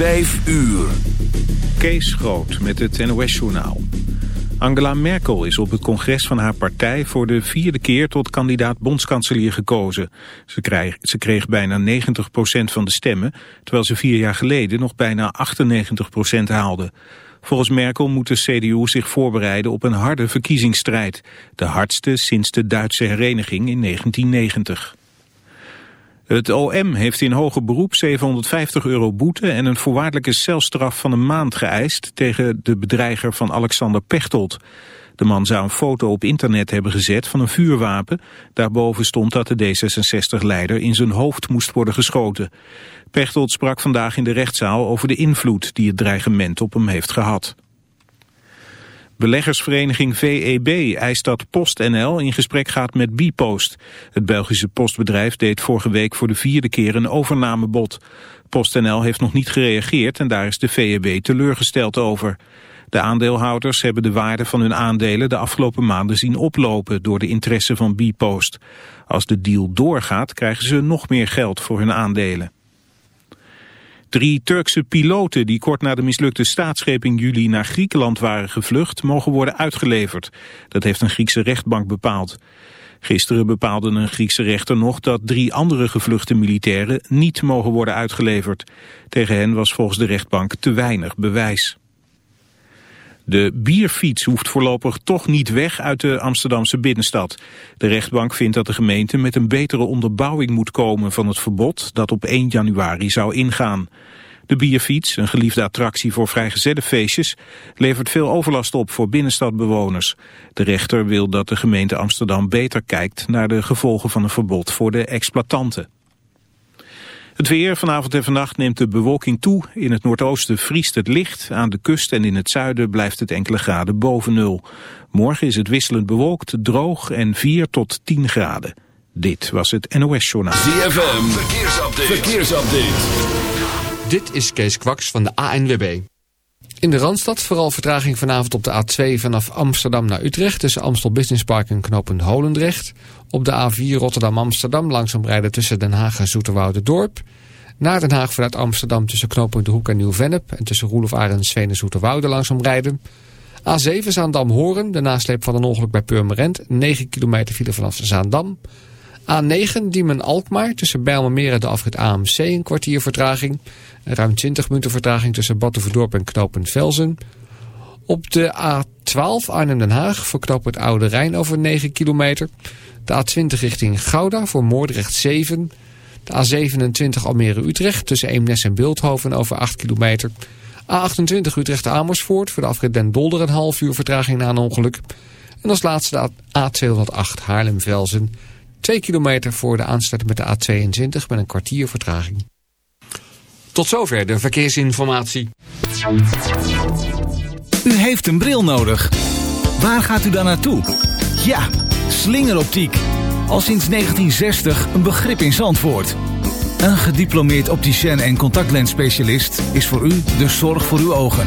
Vijf uur. Kees Groot met het NOS-journaal. Angela Merkel is op het congres van haar partij voor de vierde keer tot kandidaat bondskanselier gekozen. Ze kreeg, ze kreeg bijna 90% van de stemmen, terwijl ze vier jaar geleden nog bijna 98% haalde. Volgens Merkel moet de CDU zich voorbereiden op een harde verkiezingsstrijd. De hardste sinds de Duitse hereniging in 1990. Het OM heeft in hoger beroep 750 euro boete en een voorwaardelijke celstraf van een maand geëist tegen de bedreiger van Alexander Pechtold. De man zou een foto op internet hebben gezet van een vuurwapen. Daarboven stond dat de D66-leider in zijn hoofd moest worden geschoten. Pechtold sprak vandaag in de rechtszaal over de invloed die het dreigement op hem heeft gehad. Beleggersvereniging VEB eist dat PostNL in gesprek gaat met Bpost. Het Belgische postbedrijf deed vorige week voor de vierde keer een overnamebod. PostNL heeft nog niet gereageerd en daar is de VEB teleurgesteld over. De aandeelhouders hebben de waarde van hun aandelen de afgelopen maanden zien oplopen door de interesse van Bpost. Als de deal doorgaat krijgen ze nog meer geld voor hun aandelen. Drie Turkse piloten die kort na de mislukte staatsgreep in juli naar Griekenland waren gevlucht, mogen worden uitgeleverd. Dat heeft een Griekse rechtbank bepaald. Gisteren bepaalde een Griekse rechter nog dat drie andere gevluchte militairen niet mogen worden uitgeleverd. Tegen hen was volgens de rechtbank te weinig bewijs. De bierfiets hoeft voorlopig toch niet weg uit de Amsterdamse binnenstad. De rechtbank vindt dat de gemeente met een betere onderbouwing moet komen van het verbod dat op 1 januari zou ingaan. De bierfiets, een geliefde attractie voor vrijgezellenfeestjes, levert veel overlast op voor binnenstadbewoners. De rechter wil dat de gemeente Amsterdam beter kijkt naar de gevolgen van een verbod voor de exploitanten. Het weer vanavond en vannacht neemt de bewolking toe. In het noordoosten vriest het licht. Aan de kust en in het zuiden blijft het enkele graden boven nul. Morgen is het wisselend bewolkt, droog en 4 tot 10 graden. Dit was het NOS Journaal. ZFM, verkeersupdate. verkeersupdate. Dit is Kees Kwaks van de ANWB. In de Randstad vooral vertraging vanavond op de A2 vanaf Amsterdam naar Utrecht... tussen Amstel Business Park en knooppunt Holendrecht. Op de A4 Rotterdam-Amsterdam langzaam rijden tussen Den Haag en Dorp. Naar Den Haag vanuit Amsterdam tussen knooppunt De Hoek en Nieuw-Vennep... en tussen Roelof Arendsveen en Zoeterwoude langzaam rijden. A7 Zaandam-Horen, de nasleep van een ongeluk bij Purmerend... 9 kilometer file vanaf Zaandam... A9 Diemen-Alkmaar tussen Bijlmermeer en de afrit AMC een kwartier vertraging. Ruim 20 minuten vertraging tussen Batuverdorp en knooppunt Velzen. Op de A12 Arnhem-Den Haag voor knooppunt Oude Rijn over 9 kilometer. De A20 richting Gouda voor Moordrecht 7. De A27 Almere-Utrecht tussen Eemnes en Beeldhoven over 8 kilometer. A28 Utrecht-Amersfoort voor de afrit Den Dolder een half uur vertraging na een ongeluk. En als laatste de A208 Haarlem-Velzen 2 kilometer voor de aansluiting met de A22 met een kwartier vertraging. Tot zover de verkeersinformatie. U heeft een bril nodig. Waar gaat u dan naartoe? Ja, slingeroptiek. Al sinds 1960 een begrip in Zandvoort. Een gediplomeerd opticien en contactlensspecialist is voor u de zorg voor uw ogen.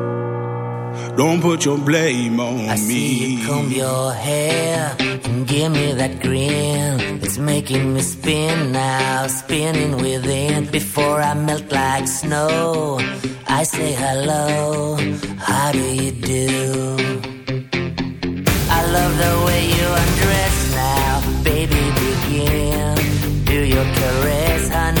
Don't put your blame on I see me. you comb your hair and give me that grin. It's making me spin now, spinning within. Before I melt like snow, I say hello. How do you do? I love the way you undress now, baby. Begin. Do your caress, honey.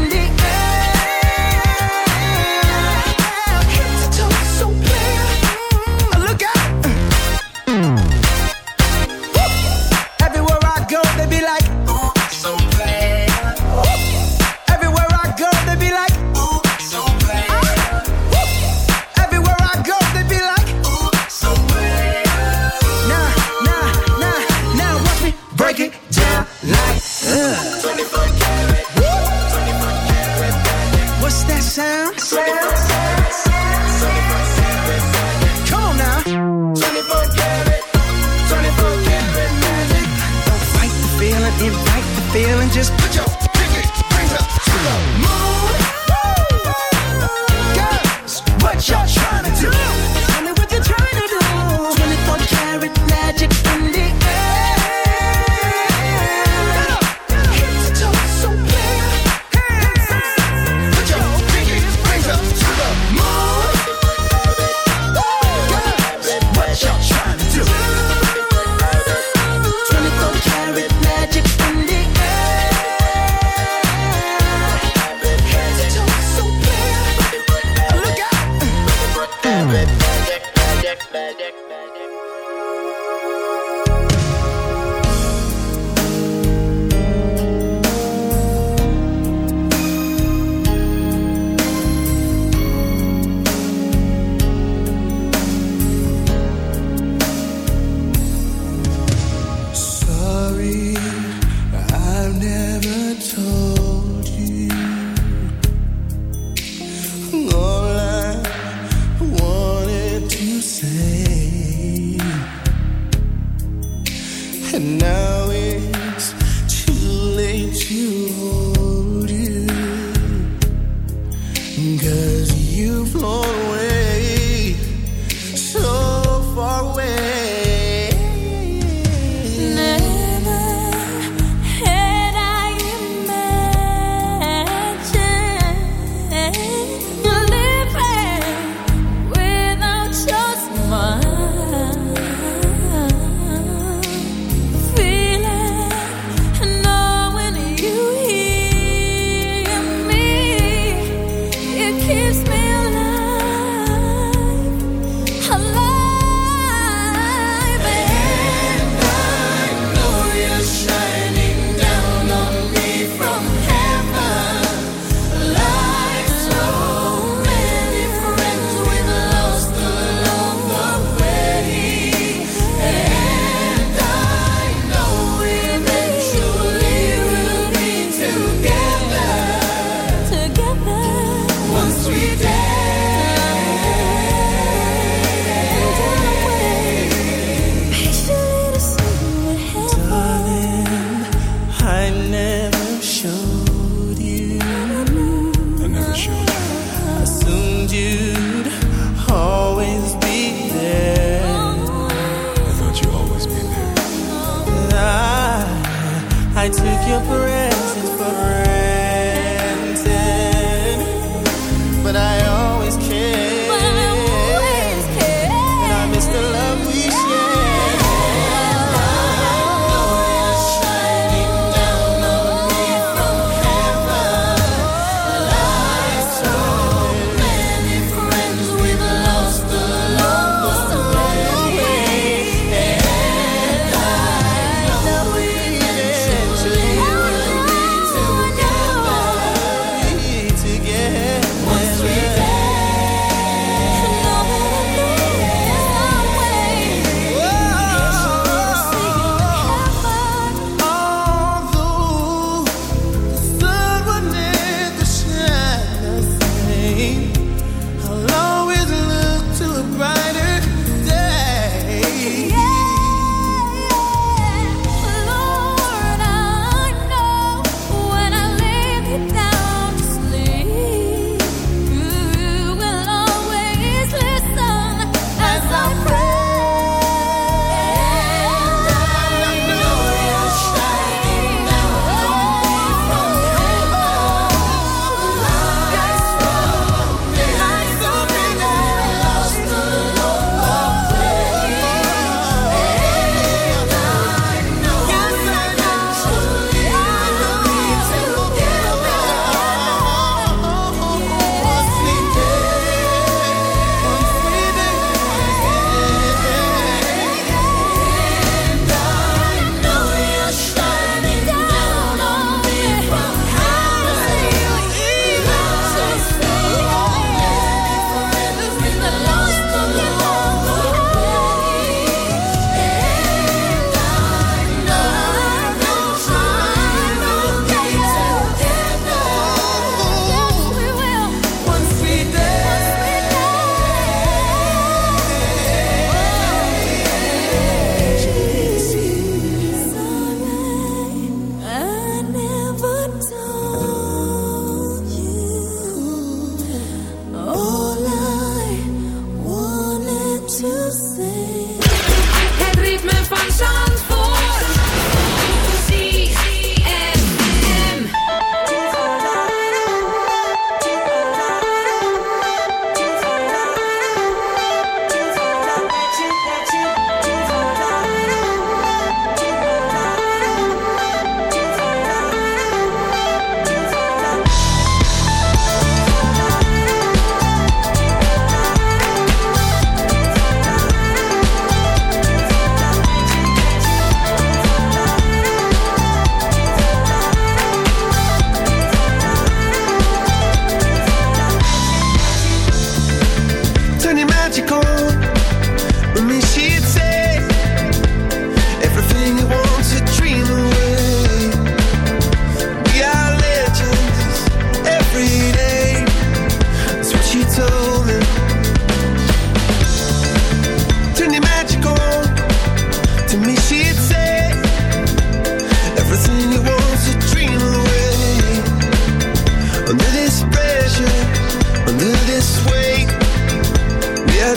pressure, under this weight. We are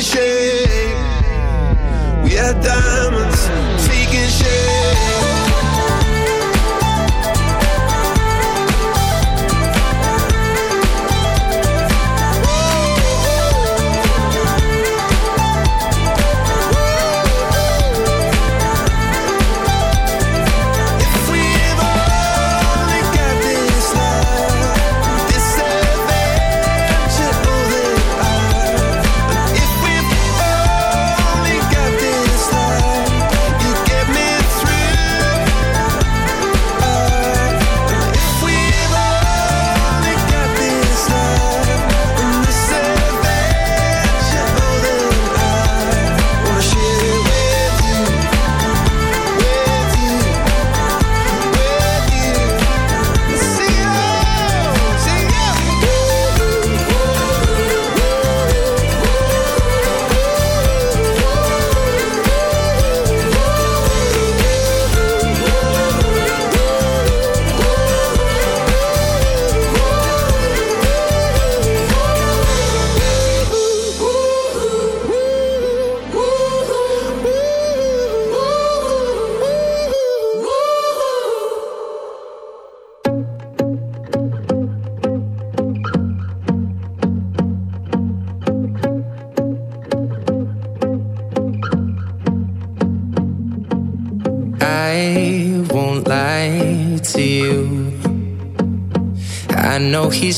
shape. We are diamonds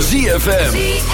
ZFM.